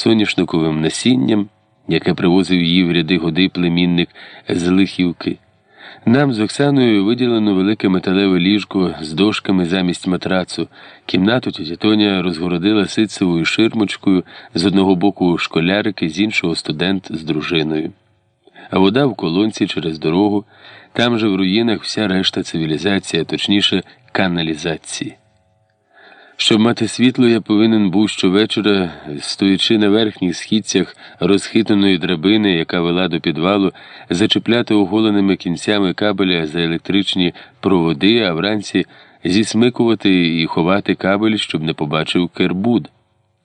соняшниковим насінням, яке привозив її в ряди годи племінник з Лихівки. Нам з Оксаною виділено велике металеве ліжко з дошками замість матрацу. Кімнату тітя Тоня розгородила ситцевою ширмочкою з одного боку школярики, з іншого студент з дружиною. А вода в колонці через дорогу, там же в руїнах вся решта цивілізації, точніше каналізації. Щоб мати світло, я повинен був щовечора, стоячи на верхніх східцях розхитаної драбини, яка вела до підвалу, зачепляти оголеними кінцями кабеля за електричні проводи, а вранці зісмикувати і ховати кабель, щоб не побачив кербуд.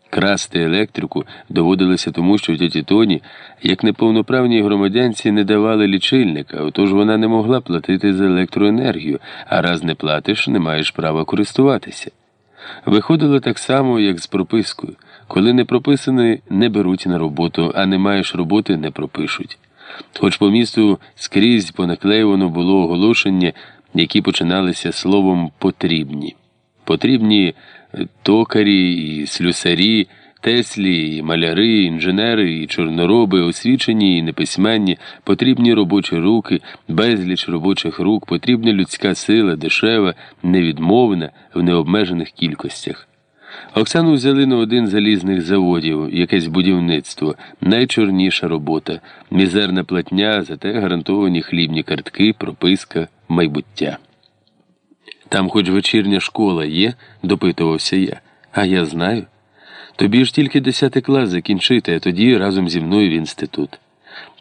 Красти електрику доводилося тому, що тіті Тоні, як неповноправній громадянці, не давали лічильника, отож вона не могла платити за електроенергію, а раз не платиш, не маєш права користуватися. Виходило так само, як з пропискою. Коли не прописаний, не беруть на роботу, а не маєш роботи, не пропишуть. Хоч по місту скрізь понаклеювано було оголошення, які починалися словом потрібні. Потрібні токарі і слюсарі. Теслі, і маляри, інженери, і чорнороби, освічені і неписьменні, потрібні робочі руки, безліч робочих рук, потрібна людська сила, дешева, невідмовна в необмежених кількостях. Оксану взяли на один з залізних заводів, якесь будівництво, найчорніша робота, мізерна платня, зате гарантовані хлібні картки, прописка, майбуття. Там хоч вечірня школа є, допитувався я, а я знаю. Тобі ж тільки десятий клас закінчити, а тоді разом зі мною в інститут.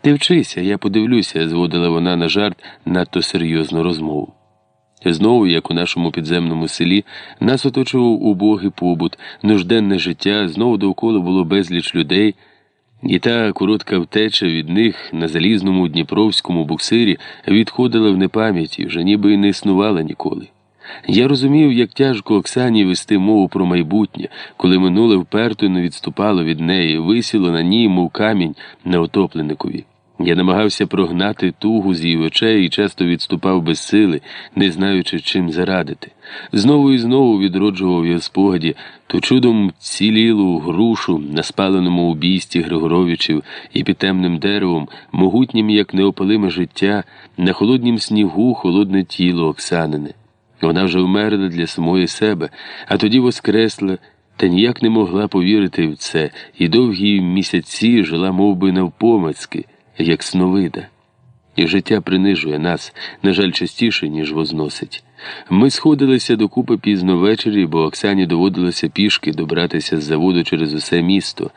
Ти вчися, я подивлюся, зводила вона на жарт надто серйозну розмову. Знову, як у нашому підземному селі, нас оточував убогий побут, нужденне життя, знову довкола було безліч людей, і та коротка втеча від них на залізному дніпровському буксирі відходила в непам'яті, вже ніби й не існувала ніколи. Я розумів, як тяжко Оксані вести мову про майбутнє, коли минуле вперто не відступало від неї, висіло на ній, мов камінь на отопленникові. Я намагався прогнати тугу з її очей і часто відступав без сили, не знаючи, чим зарадити. Знову і знову відроджував я спогаді ту чудом цілілу грушу на спаленому убійсті Григоровичів і під темним деревом, могутнім, як неопалиме життя, на холоднім снігу холодне тіло Оксанине. Вона вже вмерла для самої себе, а тоді воскресла та ніяк не могла повірити в це, і довгі місяці жила мов би, навпомацьки, як сновида. І життя принижує нас, на жаль, частіше, ніж возносить. Ми сходилися докупи пізно ввечері, бо Оксані доводилося пішки добратися з заводу через усе місто.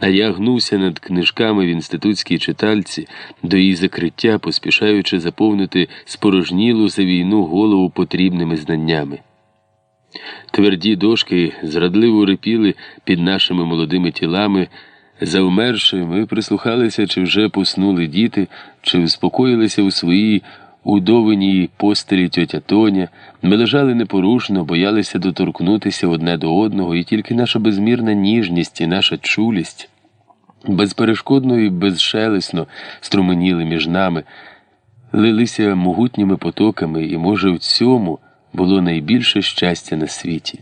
А я гнувся над книжками в інститутській читальці до її закриття, поспішаючи заповнити спорожнілу за війну голову потрібними знаннями. Тверді дошки зрадливо рипіли під нашими молодими тілами. Завмерши, ми прислухалися, чи вже поснули діти, чи успокоїлися у своїй удовиній постелі тьотя Тоня. Ми лежали непорушно, боялися доторкнутися одне до одного, і тільки наша безмірна ніжність і наша чулість безперешкодно і безшелесно струменіли між нами, лилися могутніми потоками, і, може, в цьому було найбільше щастя на світі.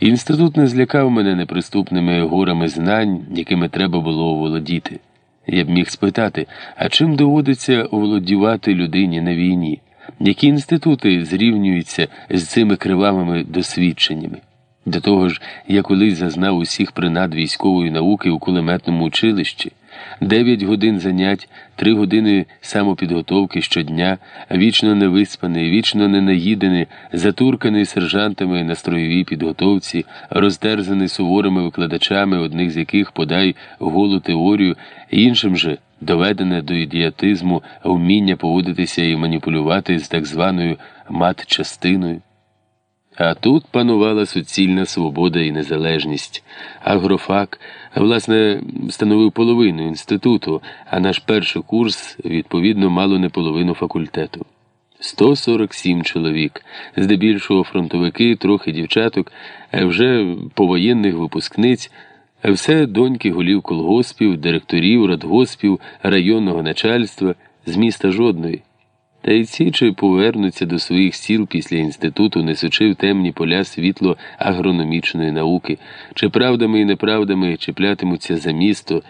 Інститут не злякав мене неприступними горами знань, якими треба було оволодіти. Я б міг спитати, а чим доводиться оволодівати людині на війні? Які інститути зрівнюються з цими кривавими досвідченнями? До того ж, я колись зазнав усіх принад військової науки у кулеметному училищі, дев'ять годин занять, три години самопідготовки щодня, вічно невиспаний, вічно ненаїдений, затурканий сержантами на строєвій підготовці, роздерзаний суворими викладачами, одних з яких подай голу теорію, іншим же доведене до ідіотизму вміння поводитися і маніпулювати з так званою мат-частиною. А тут панувала суцільна свобода і незалежність. Агрофак, власне, становив половину інституту, а наш перший курс, відповідно, мало не половину факультету. 147 чоловік, здебільшого фронтовики, трохи дівчаток, вже повоєнних випускниць, все доньки голів колгоспів, директорів, радгоспів, районного начальства, з міста жодної. Та й ці чи повернуться до своїх сіл після інституту, несучи в темні поля світло агрономічної науки, чи правдами і неправдами чіплятимуться за місто.